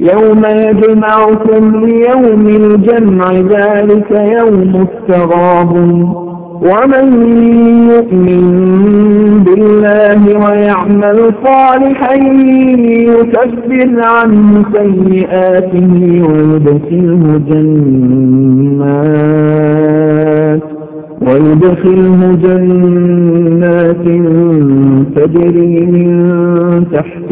يوم يجمعكم ليوم الجمع ذلك يوم التغاب ومن يؤمن بالله ويعمل صالحا يكفر عنه سيئاته ويدخله جنات ويدخله جنات تجري